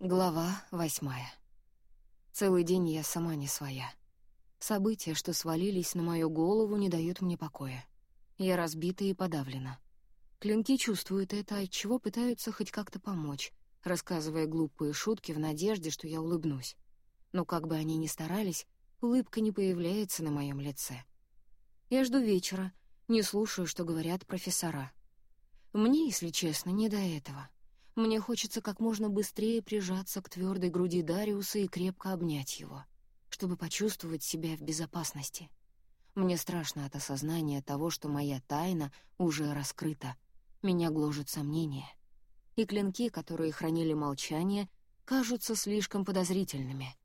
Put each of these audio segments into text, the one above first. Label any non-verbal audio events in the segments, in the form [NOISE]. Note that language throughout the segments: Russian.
Глава восьмая. Целый день я сама не своя. События, что свалились на мою голову, не дают мне покоя. Я разбита и подавлена. Клинки чувствуют это, отчего пытаются хоть как-то помочь, рассказывая глупые шутки в надежде, что я улыбнусь. Но как бы они ни старались, улыбка не появляется на моем лице. Я жду вечера, не слушаю, что говорят профессора. Мне, если честно, не до этого. Мне хочется как можно быстрее прижаться к твердой груди Дариуса и крепко обнять его, чтобы почувствовать себя в безопасности. Мне страшно от осознания того, что моя тайна уже раскрыта. Меня гложет сомнение. И клинки, которые хранили молчание, кажутся слишком подозрительными.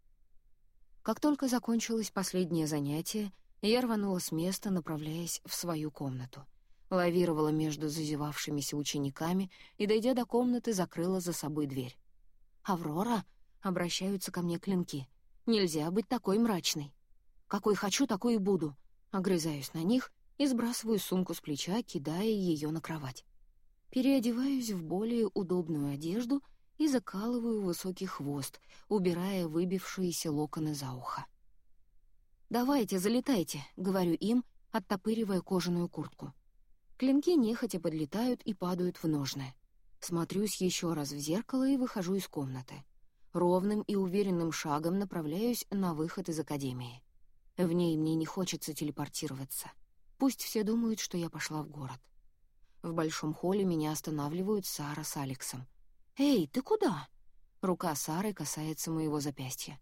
Как только закончилось последнее занятие, я рванула с места, направляясь в свою комнату — лавировала между зазевавшимися учениками и, дойдя до комнаты, закрыла за собой дверь. «Аврора?» — обращаются ко мне клинки. «Нельзя быть такой мрачной. Какой хочу, такой и буду». Огрызаюсь на них и сбрасываю сумку с плеча, кидая ее на кровать. Переодеваюсь в более удобную одежду и закалываю высокий хвост, убирая выбившиеся локоны за ухо. «Давайте, залетайте», — говорю им, оттопыривая кожаную куртку. Клинки нехотя подлетают и падают в ножны. Смотрюсь еще раз в зеркало и выхожу из комнаты. Ровным и уверенным шагом направляюсь на выход из академии. В ней мне не хочется телепортироваться. Пусть все думают, что я пошла в город. В большом холле меня останавливают Сара с Алексом. «Эй, ты куда?» Рука Сары касается моего запястья.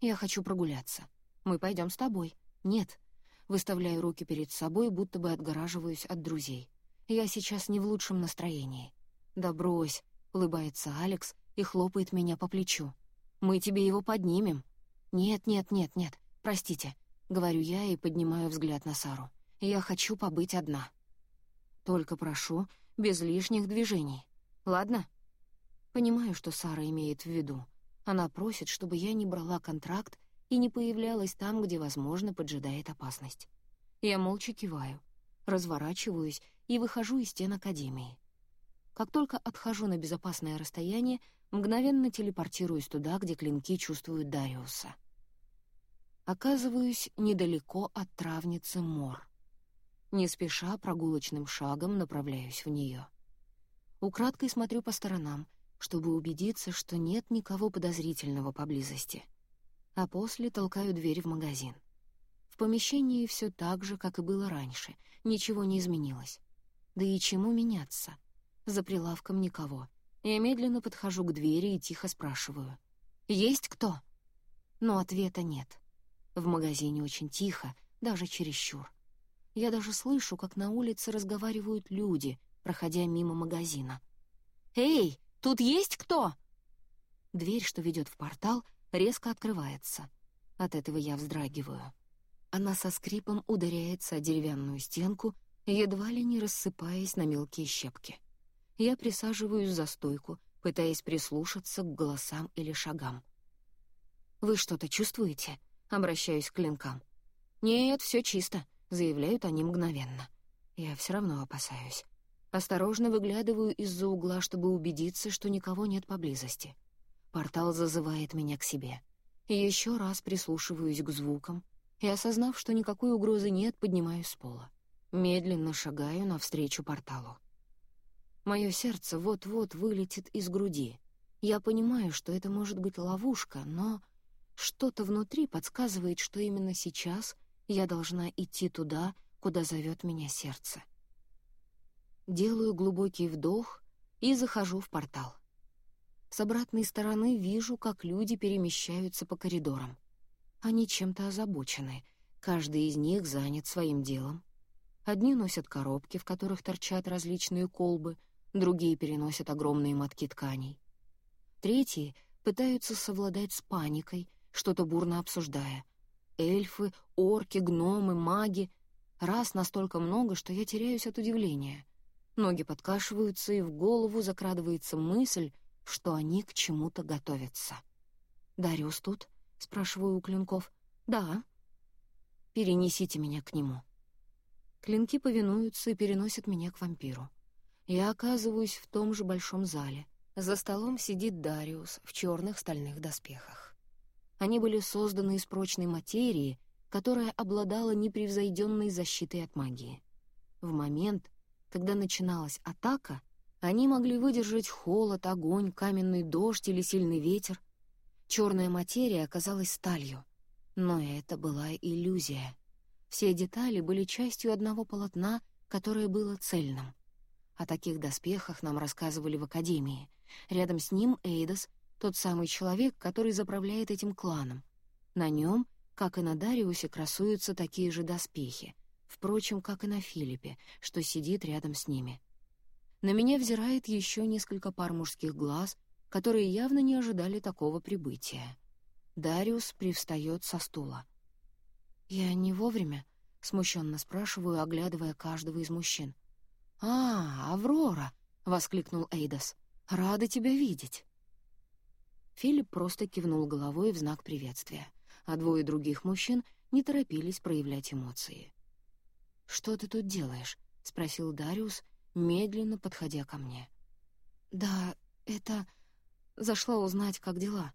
«Я хочу прогуляться. Мы пойдем с тобой». «Нет, выставляю руки перед собой, будто бы отгораживаюсь от друзей. Я сейчас не в лучшем настроении. «Да брось», — улыбается Алекс и хлопает меня по плечу. «Мы тебе его поднимем». «Нет, нет, нет, нет, простите», — говорю я и поднимаю взгляд на Сару. «Я хочу побыть одна». «Только прошу, без лишних движений. Ладно?» Понимаю, что Сара имеет в виду. Она просит, чтобы я не брала контракт и не появлялась там, где, возможно, поджидает опасность. Я молча киваю, разворачиваюсь и выхожу из стен Академии. Как только отхожу на безопасное расстояние, мгновенно телепортируюсь туда, где клинки чувствуют Дариуса. Оказываюсь недалеко от травницы Мор. Не спеша прогулочным шагом направляюсь в нее. Украдкой смотрю по сторонам, чтобы убедиться, что нет никого подозрительного поблизости а после толкаю дверь в магазин. В помещении все так же, как и было раньше, ничего не изменилось. Да и чему меняться? За прилавком никого. Я медленно подхожу к двери и тихо спрашиваю. «Есть кто?» Но ответа нет. В магазине очень тихо, даже чересчур. Я даже слышу, как на улице разговаривают люди, проходя мимо магазина. «Эй, тут есть кто?» Дверь, что ведет в портал, резко открывается. От этого я вздрагиваю. Она со скрипом ударяется о деревянную стенку, едва ли не рассыпаясь на мелкие щепки. Я присаживаюсь за стойку, пытаясь прислушаться к голосам или шагам. «Вы что-то чувствуете?» — обращаюсь к клинкам. «Нет, все чисто», — заявляют они мгновенно. Я все равно опасаюсь. Осторожно выглядываю из-за угла, чтобы убедиться, что никого нет поблизости. Портал зазывает меня к себе. Еще раз прислушиваюсь к звукам и, осознав, что никакой угрозы нет, поднимаюсь с пола. Медленно шагаю навстречу порталу. Мое сердце вот-вот вылетит из груди. Я понимаю, что это может быть ловушка, но что-то внутри подсказывает, что именно сейчас я должна идти туда, куда зовет меня сердце. Делаю глубокий вдох и захожу в портал. С обратной стороны вижу, как люди перемещаются по коридорам. Они чем-то озабочены, каждый из них занят своим делом. Одни носят коробки, в которых торчат различные колбы, другие переносят огромные мотки тканей. Третьи пытаются совладать с паникой, что-то бурно обсуждая. Эльфы, орки, гномы, маги. Раз настолько много, что я теряюсь от удивления. Ноги подкашиваются, и в голову закрадывается мысль, что они к чему-то готовятся. «Дариус тут?» — спрашиваю у клинков. «Да». «Перенесите меня к нему». Клинки повинуются и переносят меня к вампиру. Я оказываюсь в том же большом зале. За столом сидит Дариус в черных стальных доспехах. Они были созданы из прочной материи, которая обладала непревзойденной защитой от магии. В момент, когда начиналась атака, они могли выдержать холод, огонь, каменный дождь или сильный ветер. Черная материя оказалась сталью. Но это была иллюзия. Все детали были частью одного полотна, которое было цельным. О таких доспехах нам рассказывали в Академии. Рядом с ним Эйдос, тот самый человек, который заправляет этим кланом. На нем, как и на Дариусе, красуются такие же доспехи. Впрочем, как и на Филиппе, что сидит рядом с ними. На меня взирает еще несколько пар мужских глаз, которые явно не ожидали такого прибытия. Дариус привстает со стула. «Я не вовремя?» — смущенно спрашиваю, оглядывая каждого из мужчин. «А, Аврора!» — воскликнул Эйдас. «Рада тебя видеть!» Филипп просто кивнул головой в знак приветствия, а двое других мужчин не торопились проявлять эмоции. «Что ты тут делаешь?» — спросил Дариус, медленно подходя ко мне. «Да, это... Зашла узнать, как дела».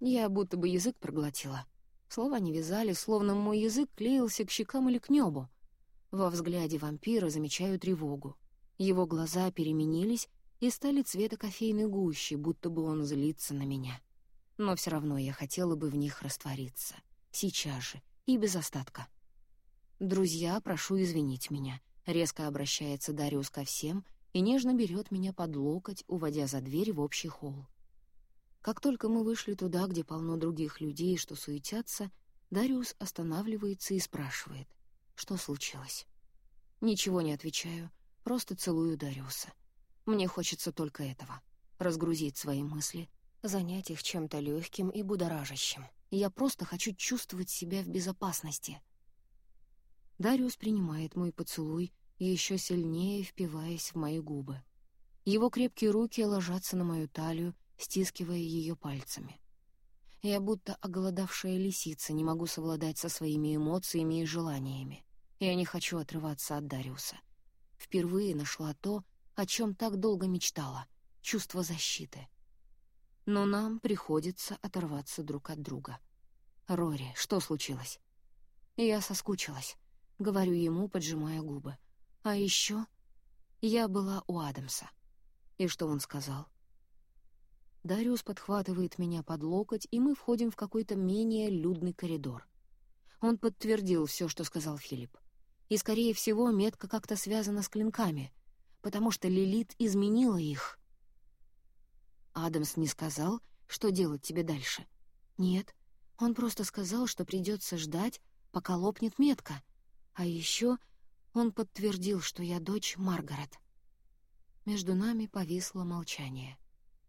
Я будто бы язык проглотила. Слова не вязали, словно мой язык клеился к щекам или к небу. Во взгляде вампира замечаю тревогу. Его глаза переменились и стали цвета кофейной гущи, будто бы он злится на меня. Но все равно я хотела бы в них раствориться. Сейчас же. И без остатка. «Друзья, прошу извинить меня», — резко обращается Дариус ко всем и нежно берет меня под локоть, уводя за дверь в общий холл. Как только мы вышли туда, где полно других людей, что суетятся, Дариус останавливается и спрашивает — что случилось? Ничего не отвечаю, просто целую Дариуса. Мне хочется только этого — разгрузить свои мысли, занять их чем-то легким и будоражащим. Я просто хочу чувствовать себя в безопасности. Дариус принимает мой поцелуй, еще сильнее впиваясь в мои губы. Его крепкие руки ложатся на мою талию, стискивая ее пальцами. Я будто оголодавшая лисица не могу совладать со своими эмоциями и желаниями. Я не хочу отрываться от Дариуса. Впервые нашла то, о чем так долго мечтала — чувство защиты. Но нам приходится оторваться друг от друга. «Рори, что случилось?» Я соскучилась, — говорю ему, поджимая губы. А еще я была у Адамса. И что он сказал? Дариус подхватывает меня под локоть, и мы входим в какой-то менее людный коридор. Он подтвердил все, что сказал Филипп. И, скорее всего, метка как-то связана с клинками, потому что Лилит изменила их. Адамс не сказал, что делать тебе дальше. Нет, он просто сказал, что придется ждать, пока лопнет метка. А еще он подтвердил, что я дочь Маргарет. Между нами повисло молчание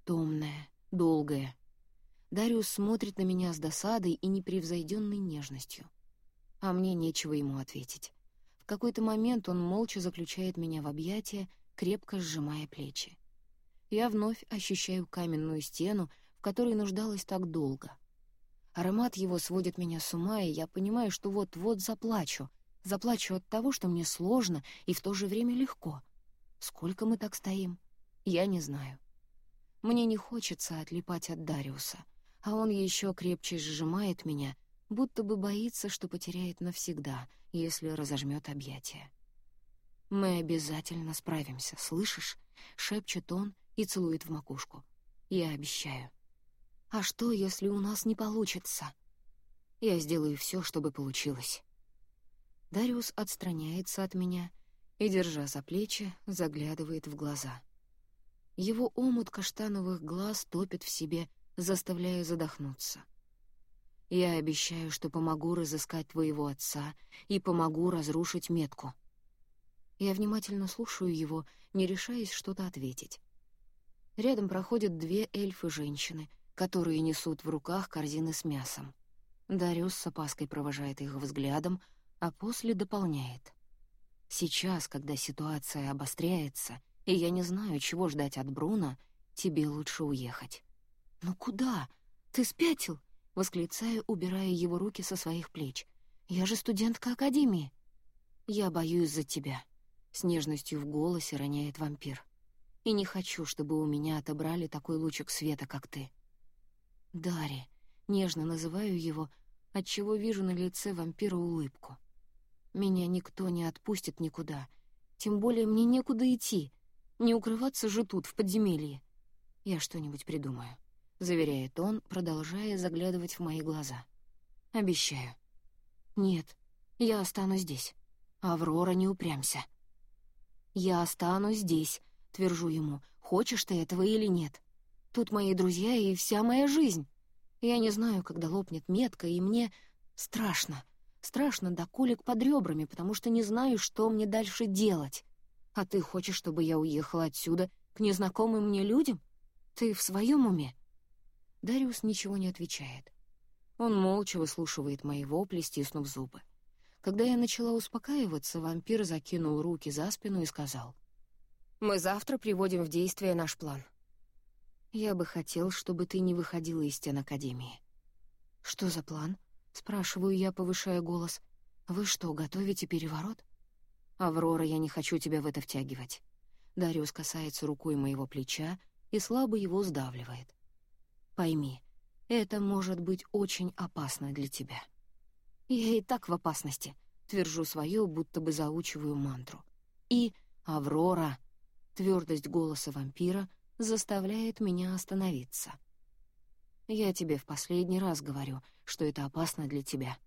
томная, долгая. Дариус смотрит на меня с досадой и непревзойденной нежностью. А мне нечего ему ответить. В какой-то момент он молча заключает меня в объятия, крепко сжимая плечи. Я вновь ощущаю каменную стену, в которой нуждалась так долго. Аромат его сводит меня с ума, и я понимаю, что вот-вот заплачу. Заплачу от того, что мне сложно и в то же время легко. Сколько мы так стоим? Я не знаю. Мне не хочется отлипать от Дариуса, а он еще крепче сжимает меня, будто бы боится, что потеряет навсегда, если разожмет объятия. «Мы обязательно справимся, слышишь?» — шепчет он и целует в макушку. «Я обещаю». «А что, если у нас не получится?» «Я сделаю все, чтобы получилось». Дариус отстраняется от меня и, держа за плечи, заглядывает в глаза — его омут каштановых глаз топит в себе, заставляя задохнуться. Я обещаю, что помогу разыскать твоего отца и помогу разрушить метку. Я внимательно слушаю его, не решаясь что-то ответить. Рядом проходят две эльфы-женщины, которые несут в руках корзины с мясом. Дариус с опаской провожает их взглядом, а после дополняет. Сейчас, когда ситуация обостряется — и я не знаю, чего ждать от Бруна, тебе лучше уехать». «Ну куда? Ты спятил?» — восклицаю, убирая его руки со своих плеч. «Я же студентка Академии». «Я боюсь за тебя», — с нежностью в голосе роняет вампир. и не хочу, чтобы у меня отобрали такой лучик света, как ты. Дарри, нежно называю его, отчего вижу на лице вампира улыбку. Меня никто не отпустит никуда, тем более мне некуда идти, не укрываться же тут, в подземелье. Я что-нибудь придумаю, — заверяет он, продолжая заглядывать в мои глаза. Обещаю. Нет, я останусь здесь. Аврора, не упрямся. Я останусь здесь, твержу ему, хочешь ты этого или нет. Тут мои друзья и вся моя жизнь. Я не знаю, когда лопнет метка, и мне страшно. Страшно до колик под ребрами, потому что не знаю, что мне дальше делать. А ты хочешь, чтобы я уехала отсюда к незнакомым мне людям? Ты в своем уме?» Дариус ничего не отвечает. Он молча выслушивает мои вопли, стиснув зубы. Когда я начала успокаиваться, вампир закинул руки за спину и сказал. «Мы завтра приводим в действие наш план. Я бы хотел, чтобы ты не выходила из стен Академии». «Что за план?» — спрашиваю я, повышая голос. «Вы что, готовите переворот?» «Аврора, я не хочу тебя в это втягивать». Дариус касается рукой моего плеча и слабо его сдавливает. «Пойми, это может быть очень опасно для тебя». «Я и так в опасности», — твержу свое, будто бы заучиваю мантру. И «Аврора», твердость голоса вампира, заставляет меня остановиться. «Я тебе в последний раз говорю, что это опасно для тебя.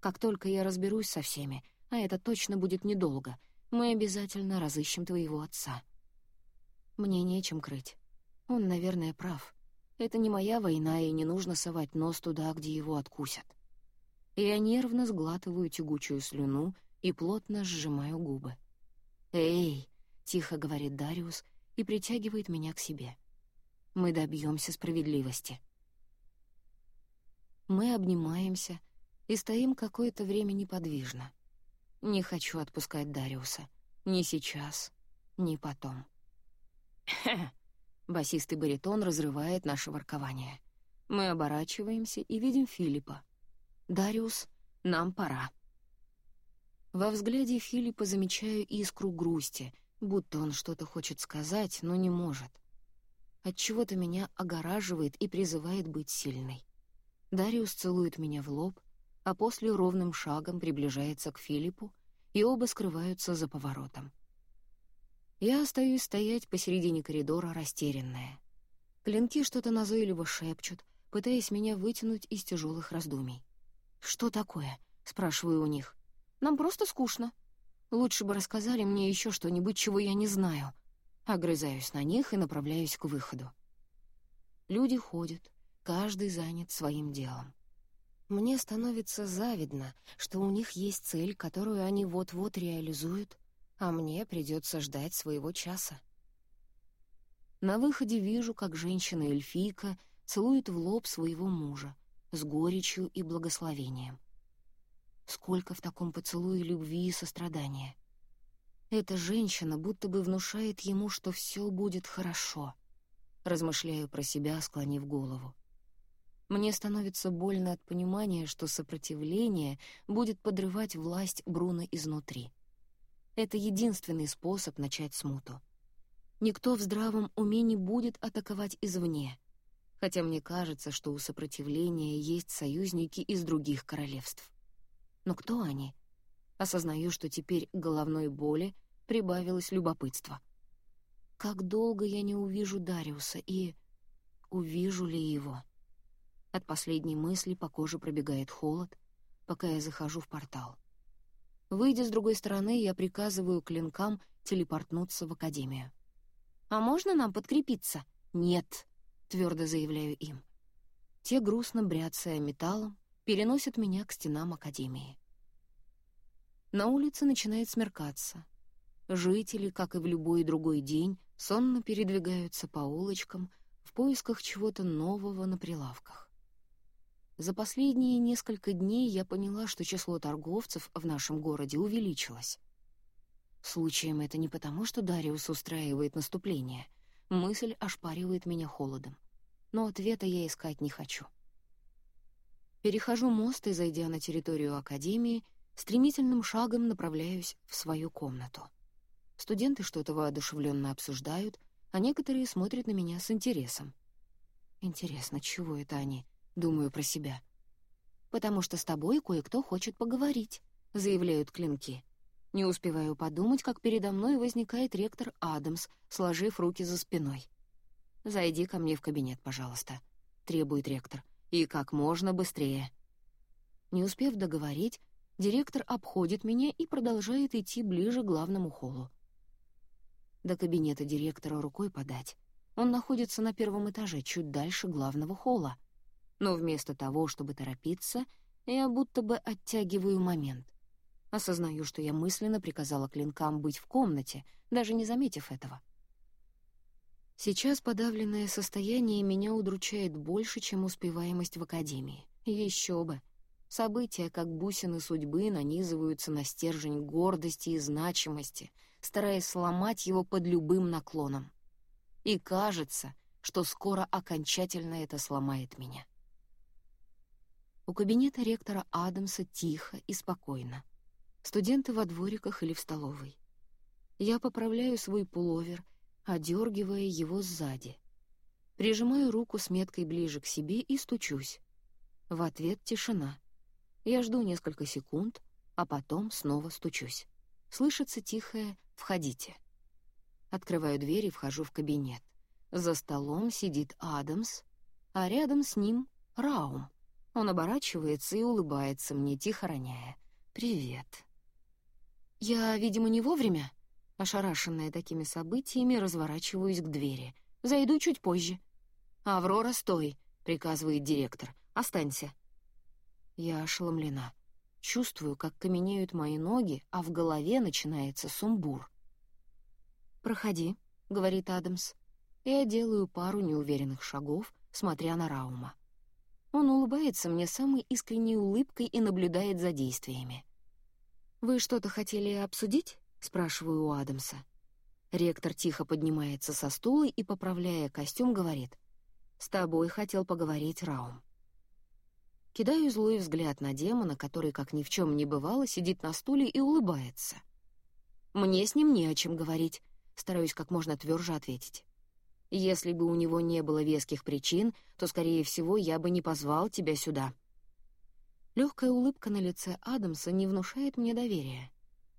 Как только я разберусь со всеми, а это точно будет недолго, мы обязательно разыщем твоего отца. Мне нечем крыть. Он, наверное, прав. Это не моя война, и не нужно совать нос туда, где его откусят. Я нервно сглатываю тягучую слюну и плотно сжимаю губы. «Эй!» — тихо говорит Дариус и притягивает меня к себе. «Мы добьемся справедливости». Мы обнимаемся и стоим какое-то время неподвижно. Не хочу отпускать Дариуса. Ни сейчас, ни потом. [CLEARS THROAT] Басистый баритон разрывает наше воркование. Мы оборачиваемся и видим Филиппа. «Дариус, нам пора». Во взгляде Филиппа замечаю искру грусти, будто он что-то хочет сказать, но не может. Отчего-то меня огораживает и призывает быть сильной. Дариус целует меня в лоб, а после ровным шагом приближается к Филиппу, и оба скрываются за поворотом. Я остаюсь стоять посередине коридора, растерянная. Клинки что-то назойливо шепчут, пытаясь меня вытянуть из тяжелых раздумий. «Что такое?» — спрашиваю у них. «Нам просто скучно. Лучше бы рассказали мне еще что-нибудь, чего я не знаю». Огрызаюсь на них и направляюсь к выходу. Люди ходят, каждый занят своим делом. Мне становится завидно, что у них есть цель, которую они вот-вот реализуют, а мне придется ждать своего часа. На выходе вижу, как женщина-эльфийка целует в лоб своего мужа с горечью и благословением. Сколько в таком поцелуе любви и сострадания. Эта женщина будто бы внушает ему, что все будет хорошо. Размышляю про себя, склонив голову. Мне становится больно от понимания, что сопротивление будет подрывать власть Бруно изнутри. Это единственный способ начать смуту. Никто в здравом уме не будет атаковать извне, хотя мне кажется, что у сопротивления есть союзники из других королевств. Но кто они? Осознаю, что теперь головной боли прибавилось любопытство. Как долго я не увижу Дариуса и... увижу ли его? От последней мысли по коже пробегает холод, пока я захожу в портал. Выйдя с другой стороны, я приказываю клинкам телепортнуться в Академию. «А можно нам подкрепиться?» «Нет», — твердо заявляю им. Те, грустно бряцая металлом, переносят меня к стенам Академии. На улице начинает смеркаться. Жители, как и в любой другой день, сонно передвигаются по улочкам в поисках чего-то нового на прилавках. За последние несколько дней я поняла, что число торговцев в нашем городе увеличилось. Случаем это не потому, что Дариус устраивает наступление. Мысль ошпаривает меня холодом. Но ответа я искать не хочу. Перехожу мост и, зайдя на территорию Академии, стремительным шагом направляюсь в свою комнату. Студенты что-то воодушевленно обсуждают, а некоторые смотрят на меня с интересом. Интересно, чего это они? Думаю про себя. «Потому что с тобой кое-кто хочет поговорить», — заявляют клинки. Не успеваю подумать, как передо мной возникает ректор Адамс, сложив руки за спиной. «Зайди ко мне в кабинет, пожалуйста», — требует ректор. «И как можно быстрее». Не успев договорить, директор обходит меня и продолжает идти ближе к главному холлу. До кабинета директора рукой подать. Он находится на первом этаже, чуть дальше главного холла. Но вместо того, чтобы торопиться, я будто бы оттягиваю момент. Осознаю, что я мысленно приказала клинкам быть в комнате, даже не заметив этого. Сейчас подавленное состояние меня удручает больше, чем успеваемость в академии. Еще бы. События, как бусины судьбы, нанизываются на стержень гордости и значимости, стараясь сломать его под любым наклоном. И кажется, что скоро окончательно это сломает меня. У кабинета ректора Адамса тихо и спокойно. Студенты во двориках или в столовой. Я поправляю свой пуловер, одергивая его сзади. Прижимаю руку с меткой ближе к себе и стучусь. В ответ тишина — я жду несколько секунд, а потом снова стучусь. Слышится тихое «Входите». Открываю дверь и вхожу в кабинет. За столом сидит Адамс, а рядом с ним — Раум. Он оборачивается и улыбается мне, тихо роняя. «Привет». Я, видимо, не вовремя. Ошарашенная такими событиями, разворачиваюсь к двери. Зайду чуть позже. «Аврора, стой!» — приказывает директор. «Останься». Я ошеломлена. Чувствую, как каменеют мои ноги, а в голове начинается сумбур. «Проходи», — говорит Адамс. Я делаю пару неуверенных шагов, смотря на Раума. Он улыбается мне самой искренней улыбкой и наблюдает за действиями. «Вы что-то хотели обсудить?» — спрашиваю у Адамса. Ректор тихо поднимается со стула и, поправляя костюм, говорит. «С тобой хотел поговорить Раум». Кидаю злой взгляд на демона, который, как ни в чем не бывало, сидит на стуле и улыбается. Мне с ним не о чем говорить, стараюсь как можно тверже ответить. Если бы у него не было веских причин, то, скорее всего, я бы не позвал тебя сюда. Легкая улыбка на лице Адамса не внушает мне доверия.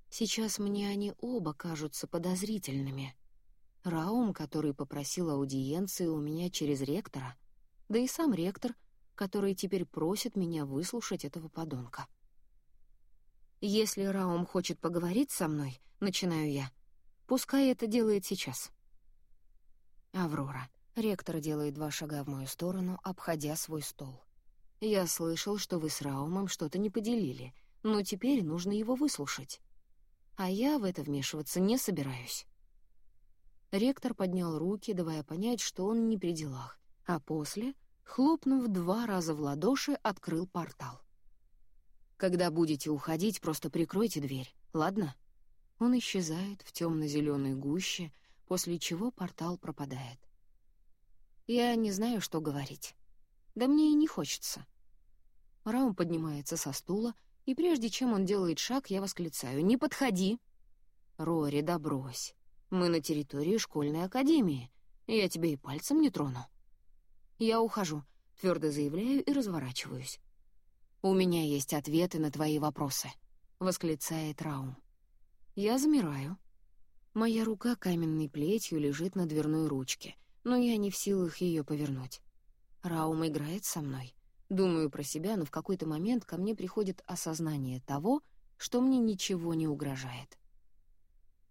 Сейчас мне они оба кажутся подозрительными. Раум, который попросил аудиенции у меня через ректора, да и сам ректор — который теперь просит меня выслушать этого подонка. «Если Раум хочет поговорить со мной, — начинаю я, — пускай это делает сейчас». «Аврора». Ректор делает два шага в мою сторону, обходя свой стол. «Я слышал, что вы с Раумом что-то не поделили, но теперь нужно его выслушать. А я в это вмешиваться не собираюсь». Ректор поднял руки, давая понять, что он не при делах, а после хлопнув два раза в ладоши, открыл портал. «Когда будете уходить, просто прикройте дверь, ладно?» Он исчезает в темно-зеленой гуще, после чего портал пропадает. Я не знаю, что говорить. Да мне и не хочется. Раум поднимается со стула, и прежде чем он делает шаг, я восклицаю «Не подходи!» «Рори, да брось. Мы на территории школьной академии. Я тебя и пальцем не трону». «Я ухожу», — твердо заявляю и разворачиваюсь. «У меня есть ответы на твои вопросы», — восклицает Раум. Я замираю. Моя рука каменной плетью лежит на дверной ручке, но я не в силах ее повернуть. Раум играет со мной. Думаю про себя, но в какой-то момент ко мне приходит осознание того, что мне ничего не угрожает.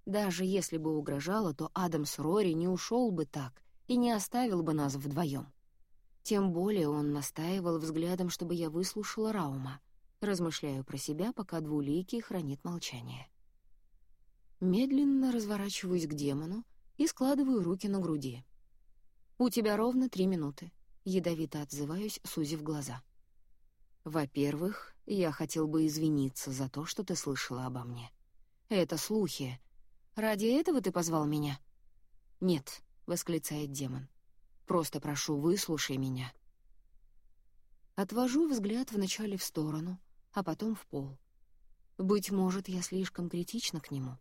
Даже если бы угрожало, то Адамс Рори не ушел бы так и не оставил бы нас вдвоем. Тем более он настаивал взглядом, чтобы я выслушала Раума. Размышляю про себя, пока двуликий хранит молчание. Медленно разворачиваюсь к демону и складываю руки на груди. «У тебя ровно три минуты», — ядовито отзываюсь, сузив глаза. «Во-первых, я хотел бы извиниться за то, что ты слышала обо мне. Это слухи. Ради этого ты позвал меня?» «Нет», — восклицает демон. Просто прошу, выслушай меня». Отвожу взгляд вначале в сторону, а потом в пол. Быть может, я слишком критична к нему.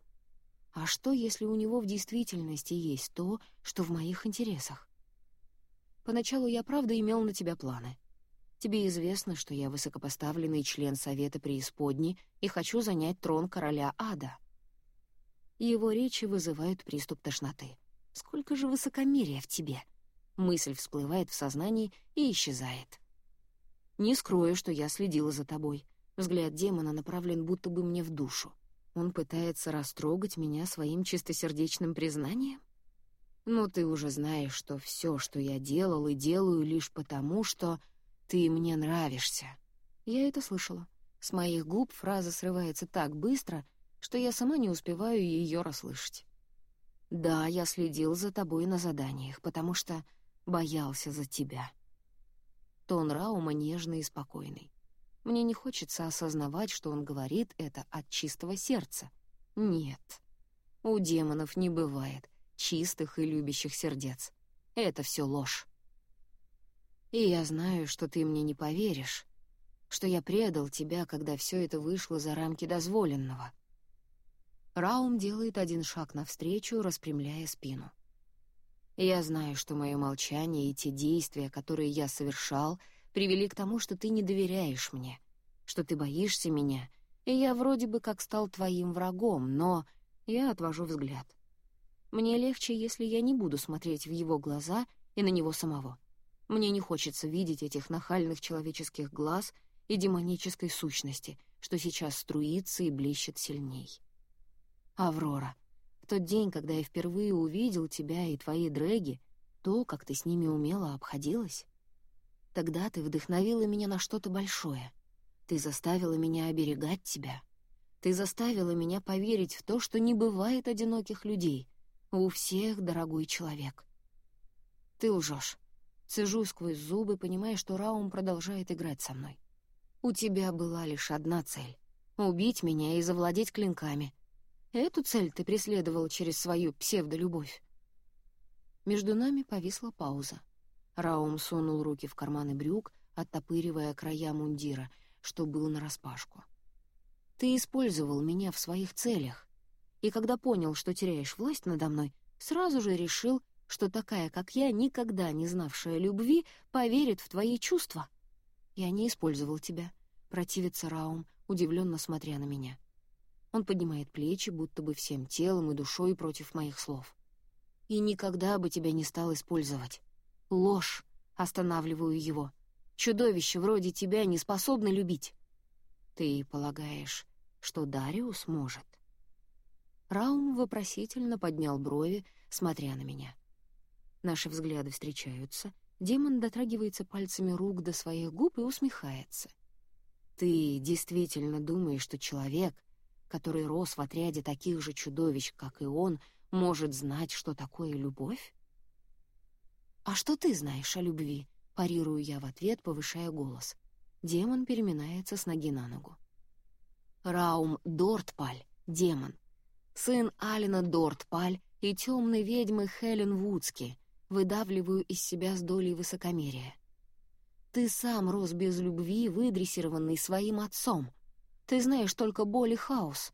А что, если у него в действительности есть то, что в моих интересах? Поначалу я правда имел на тебя планы. Тебе известно, что я высокопоставленный член Совета Преисподней и хочу занять трон короля ада. Его речи вызывают приступ тошноты. Сколько же высокомерия в тебе! Мысль всплывает в сознании и исчезает. Не скрою, что я следила за тобой. Взгляд демона направлен будто бы мне в душу. Он пытается растрогать меня своим чистосердечным признанием? Но ты уже знаешь, что все, что я делал и делаю, лишь потому, что ты мне нравишься. Я это слышала. С моих губ фраза срывается так быстро, что я сама не успеваю ее расслышать. Да, я следил за тобой на заданиях, потому что боялся за тебя. Тон Раума нежный и спокойный. Мне не хочется осознавать, что он говорит это от чистого сердца. Нет. У демонов не бывает чистых и любящих сердец. Это все ложь. И я знаю, что ты мне не поверишь, что я предал тебя, когда все это вышло за рамки дозволенного. Раум делает один шаг навстречу, распрямляя спину. Я знаю, что мое молчание и те действия, которые я совершал — привели к тому, что ты не доверяешь мне, что ты боишься меня, и я вроде бы как стал твоим врагом, но я отвожу взгляд. Мне легче, если я не буду смотреть в его глаза и на него самого. Мне не хочется видеть этих нахальных человеческих глаз и демонической сущности, что сейчас струится и блещет сильней. Аврора, в тот день, когда я впервые увидел тебя и твои дрэги, то, как ты с ними умело обходилась, Тогда ты вдохновила меня на что-то большое. Ты заставила меня оберегать тебя. Ты заставила меня поверить в то, что не бывает одиноких людей. У всех дорогой человек. Ты лжешь. Цежу сквозь зубы, понимая, что Раум продолжает играть со мной. У тебя была лишь одна цель — убить меня и завладеть клинками. Эту цель ты преследовал через свою псевдолюбовь. Между нами повисла пауза. Раум сунул руки в карманы брюк, оттопыривая края мундира, что был нараспашку. «Ты использовал меня в своих целях, и когда понял, что теряешь власть надо мной, сразу же решил, что такая, как я, никогда не знавшая любви, поверит в твои чувства. Я не использовал тебя», — противится Раум, удивленно смотря на меня. Он поднимает плечи, будто бы всем телом и душой против моих слов. «И никогда бы тебя не стал использовать. Ложь. Останавливаю его. Чудовище вроде тебя не способно любить. Ты полагаешь, что Дариус может? Раум вопросительно поднял брови, смотря на меня. Наши взгляды встречаются. Демон дотрагивается пальцами рук до своих губ и усмехается. «Ты действительно думаешь, что человек, который рос в отряде таких же чудовищ, как и он, может знать, что такое любовь?» «А что ты знаешь о любви?» — парирую я в ответ, повышая голос. Демон переминается с ноги на ногу. Раум Дортпаль, демон. Сын Алина Дортпаль и темной ведьмы Хелен Вудски. Выдавливаю из себя с долей высокомерия. Ты сам рос без любви, выдрессированный своим отцом. Ты знаешь только боль и хаос.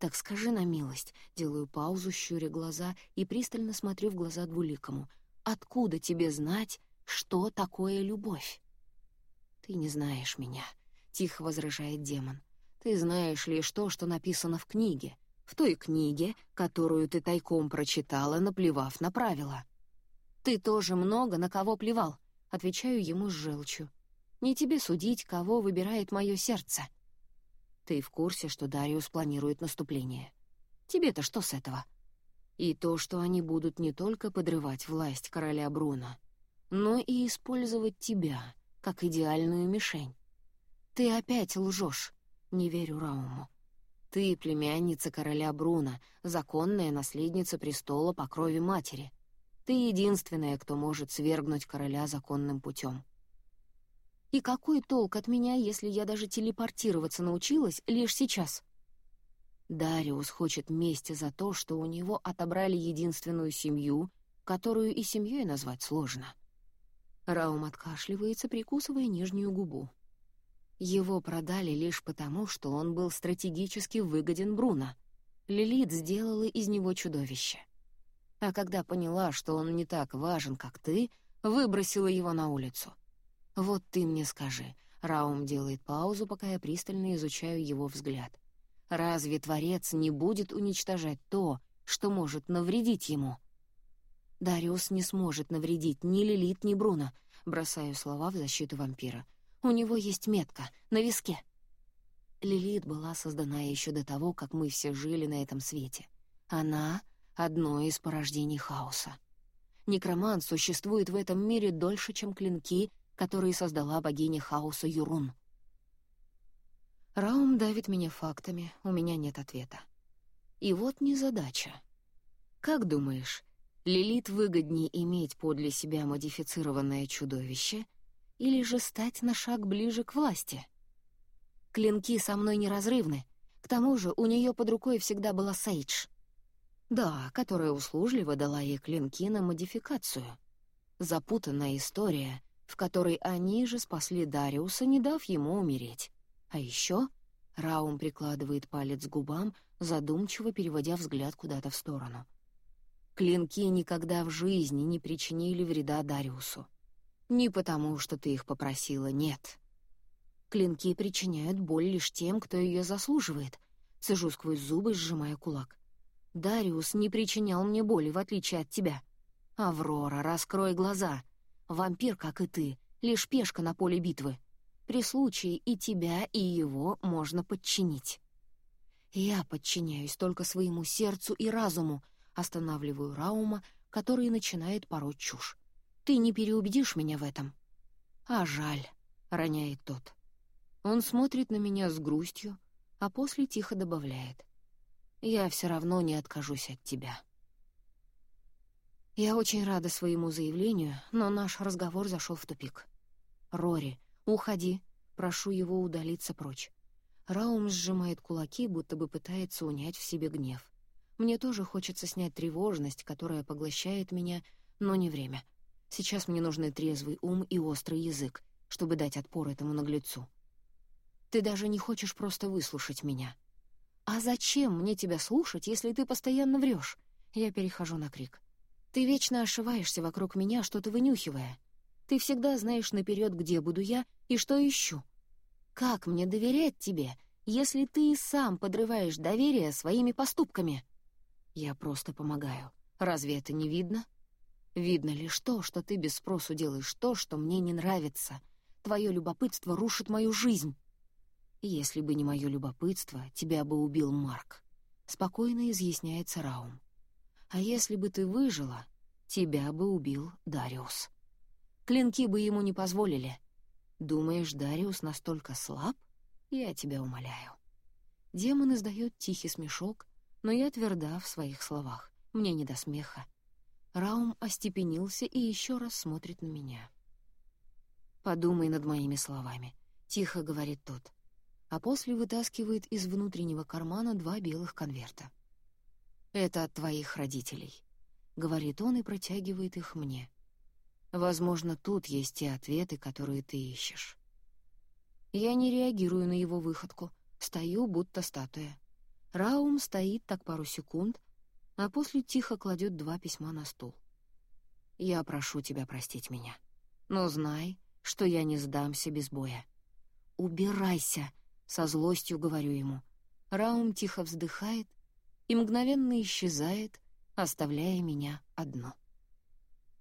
Так скажи на милость. Делаю паузу, щуря глаза и пристально смотрю в глаза двуликому. Откуда тебе знать, что такое любовь? Ты не знаешь меня, — тихо возражает демон. Ты знаешь лишь то, что написано в книге, в той книге, которую ты тайком прочитала, наплевав на правила. Ты тоже много на кого плевал, — отвечаю ему с желчью. Не тебе судить, кого выбирает мое сердце. Ты в курсе, что Дариус планирует наступление. Тебе-то что с этого? — и то, что они будут не только подрывать власть короля Бруна, но и использовать тебя как идеальную мишень. Ты опять лжешь, не верю Рауму. Ты племянница короля Бруна, законная наследница престола по крови матери. Ты единственная, кто может свергнуть короля законным путем. И какой толк от меня, если я даже телепортироваться научилась лишь сейчас? Дариус хочет мести за то, что у него отобрали единственную семью, которую и семьей назвать сложно. Раум откашливается, прикусывая нижнюю губу. Его продали лишь потому, что он был стратегически выгоден Бруно. Лилит сделала из него чудовище. А когда поняла, что он не так важен, как ты, выбросила его на улицу. Вот ты мне скажи. Раум делает паузу, пока я пристально изучаю его взгляд. Разве Творец не будет уничтожать то, что может навредить ему? Дариус не сможет навредить ни Лилит, ни Бруно. Бросаю слова в защиту вампира. У него есть метка на виске. Лилит была создана еще до того, как мы все жили на этом свете. Она — одно из порождений хаоса. Некромант существует в этом мире дольше, чем клинки, которые создала богиня хаоса Юрун. Раум давит меня фактами, у меня нет ответа. И вот незадача. Как думаешь, Лилит выгоднее иметь подле себя модифицированное чудовище или же стать на шаг ближе к власти? Клинки со мной неразрывны. К тому же у нее под рукой всегда была Сейдж. Да, которая услужливо дала ей клинки на модификацию. Запутанная история, в которой они же спасли Дариуса, не дав ему умереть. А еще Раум прикладывает палец к губам, задумчиво переводя взгляд куда-то в сторону. Клинки никогда в жизни не причинили вреда Дариусу. Не потому, что ты их попросила, нет. Клинки причиняют боль лишь тем, кто ее заслуживает. Цежу сквозь зубы, сжимая кулак. Дариус не причинял мне боли, в отличие от тебя. Аврора, раскрой глаза. Вампир, как и ты, лишь пешка на поле битвы. При случае и тебя, и его можно подчинить. Я подчиняюсь только своему сердцу и разуму, останавливаю Раума, который начинает пороть чушь. Ты не переубедишь меня в этом. А жаль, — роняет тот. Он смотрит на меня с грустью, а после тихо добавляет. «Я все равно не откажусь от тебя». Я очень рада своему заявлению, но наш разговор зашел в тупик. «Рори, уходи!» Прошу его удалиться прочь. Раум сжимает кулаки, будто бы пытается унять в себе гнев. Мне тоже хочется снять тревожность, которая поглощает меня, но не время. Сейчас мне нужны трезвый ум и острый язык, чтобы дать отпор этому наглецу. Ты даже не хочешь просто выслушать меня. А зачем мне тебя слушать, если ты постоянно врешь? Я перехожу на крик. Ты вечно ошиваешься вокруг меня, что-то вынюхивая. Ты всегда знаешь наперед, где буду я и что ищу. Как мне доверять тебе, если ты и сам подрываешь доверие своими поступками? Я просто помогаю. Разве это не видно? Видно лишь то, что ты без спросу делаешь то, что мне не нравится. Твое любопытство рушит мою жизнь. «Если бы не мое любопытство, тебя бы убил Марк», — спокойно изъясняется Раум. «А если бы ты выжила, тебя бы убил Дариус. Клинки бы ему не позволили. Думаешь, Дариус настолько слаб? Я тебя умоляю». Демон издает тихий смешок, но я тверда в своих словах. Мне не до смеха. Раум остепенился и еще раз смотрит на меня. «Подумай над моими словами», — тихо говорит тот а после вытаскивает из внутреннего кармана два белых конверта. «Это от твоих родителей», — говорит он и протягивает их мне. «Возможно, тут есть те ответы, которые ты ищешь». Я не реагирую на его выходку, стою, будто статуя. Раум стоит так пару секунд, а после тихо кладет два письма на стол. «Я прошу тебя простить меня, но знай, что я не сдамся без боя». «Убирайся!» Со злостью говорю ему. Раум тихо вздыхает и мгновенно исчезает, оставляя меня одну.